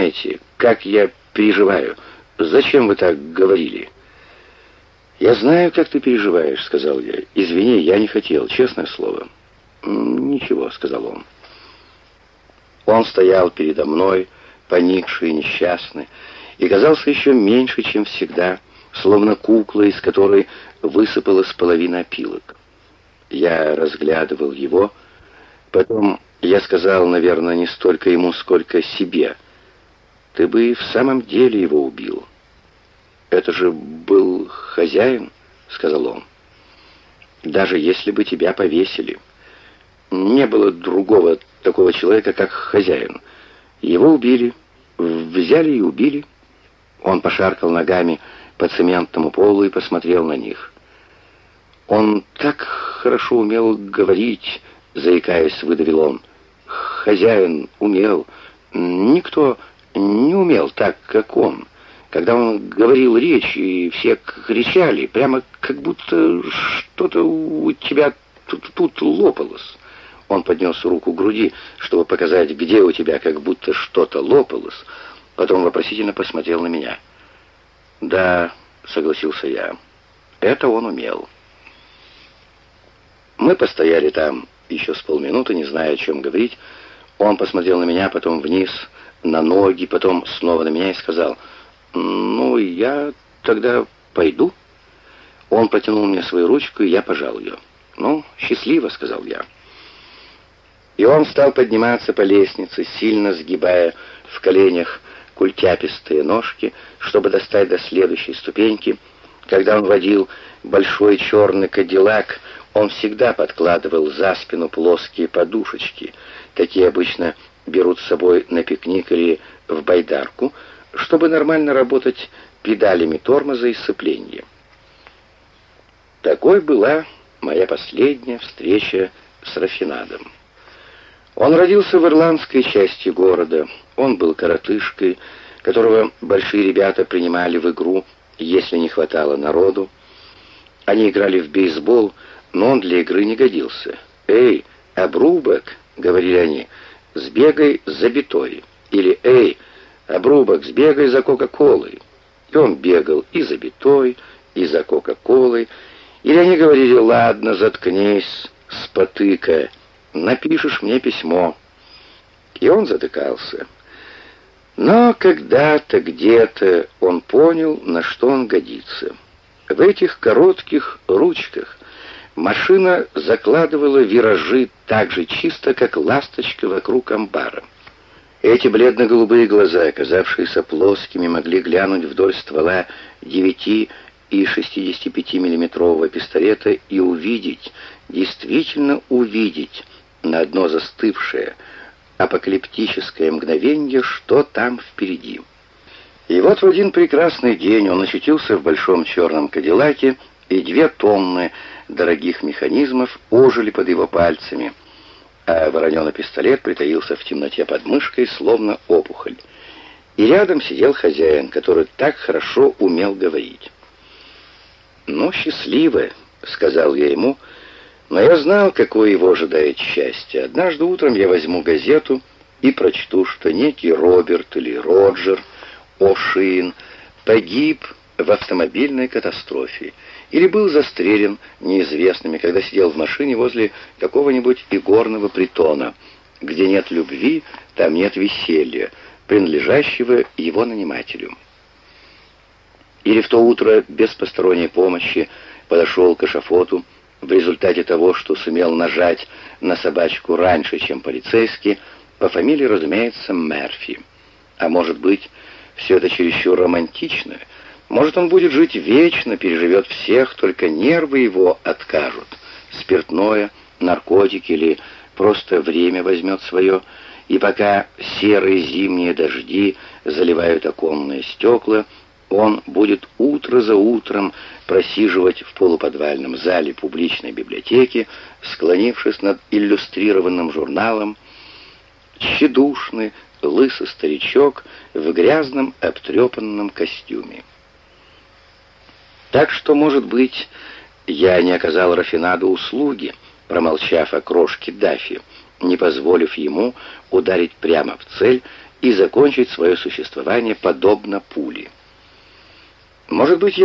знаете, как я переживаю. Зачем вы так говорили?» «Я знаю, как ты переживаешь», — сказал я. «Извини, я не хотел, честное слово». «Ничего», — сказал он. Он стоял передо мной, поникший несчастный, и казался еще меньше, чем всегда, словно кукла, из которой высыпалась половина опилок. Я разглядывал его, потом я сказал, наверное, не столько ему, сколько себе. «Ты бы и в самом деле его убил». «Это же был хозяин», — сказал он. «Даже если бы тебя повесили, не было другого такого человека, как хозяин. Его убили, взяли и убили». Он пошаркал ногами по цементному полу и посмотрел на них. «Он так хорошо умел говорить», — заикаясь, выдавил он. «Хозяин умел. Никто не умел так, как он». Когда он говорил речь, и все кричали, прямо как будто что-то у тебя тут, тут лопалось. Он поднес руку к груди, чтобы показать, где у тебя как будто что-то лопалось. Потом вопросительно посмотрел на меня. «Да», — согласился я, — «это он умел». Мы постояли там еще с полминуты, не зная, о чем говорить. Он посмотрел на меня, потом вниз, на ноги, потом снова на меня и сказал — «Ну, я тогда пойду». Он протянул мне свою ручку, и я пожал ее. «Ну, счастливо», — сказал я. И он стал подниматься по лестнице, сильно сгибая в коленях культяпистые ножки, чтобы достать до следующей ступеньки. Когда он водил большой черный кадиллак, он всегда подкладывал за спину плоские подушечки. Такие обычно берут с собой на пикник или в байдарку — чтобы нормально работать педалями тормоза и сцепления. Такой была моя последняя встреча с Рафинадом. Он родился в ирландской части города. Он был коротышкой, которого большие ребята принимали в игру, если не хватало народу. Они играли в бейсбол, но он для игры не годился. «Эй, обрубок!» — говорили они. «Сбегай за битой!» Или «Эй, Обрубок, сбегай за Кока-Колой. И он бегал и за битой, и за Кока-Колой. Или они говорили, ладно, заткнись, спотыка, напишешь мне письмо. И он затыкался. Но когда-то, где-то он понял, на что он годится. В этих коротких ручках машина закладывала виражи так же чисто, как ласточка вокруг амбара. Эти бледно-голубые глаза, оказавшиеся плоскими, могли глянуть вдоль ствола 9 и 65-миллиметрового пистолета и увидеть, действительно увидеть на одно застывшее, апокалиптическое мгновение, что там впереди. И вот в один прекрасный день он очутился в большом черном кадиллаке, и две тонны дорогих механизмов ожили под его пальцами — а вороненый пистолет притаился в темноте под мышкой, словно опухоль. И рядом сидел хозяин, который так хорошо умел говорить. «Ну, счастливо», — сказал я ему, но я знал, какое его ожидает счастье. Однажды утром я возьму газету и прочту, что некий Роберт или Роджер О'Шин погиб в автомобильной катастрофе или был застрелен неизвестными, когда сидел в машине возле какого-нибудь игорного притона. Где нет любви, там нет веселья, принадлежащего его нанимателю. Или в то утро без посторонней помощи подошел к эшафоту в результате того, что сумел нажать на собачку раньше, чем полицейский, по фамилии, разумеется, Мерфи. А может быть, все это чересчур романтично — может, он будет жить вечно, переживет всех, только нервы его откажут. Спиртное, наркотики или просто время возьмет свое. И пока серые зимние дожди заливают оконные стекла, он будет утро за утром просиживать в полуподвальном зале публичной библиотеки, склонившись над иллюстрированным журналом, тщедушный, лысый старичок в грязном обтрепанном костюме. Так что, может быть, я не оказал Рафинаду услуги, промолчав о крошке Дафи, не позволив ему ударить прямо в цель и закончить свое существование подобно пуле. Может быть,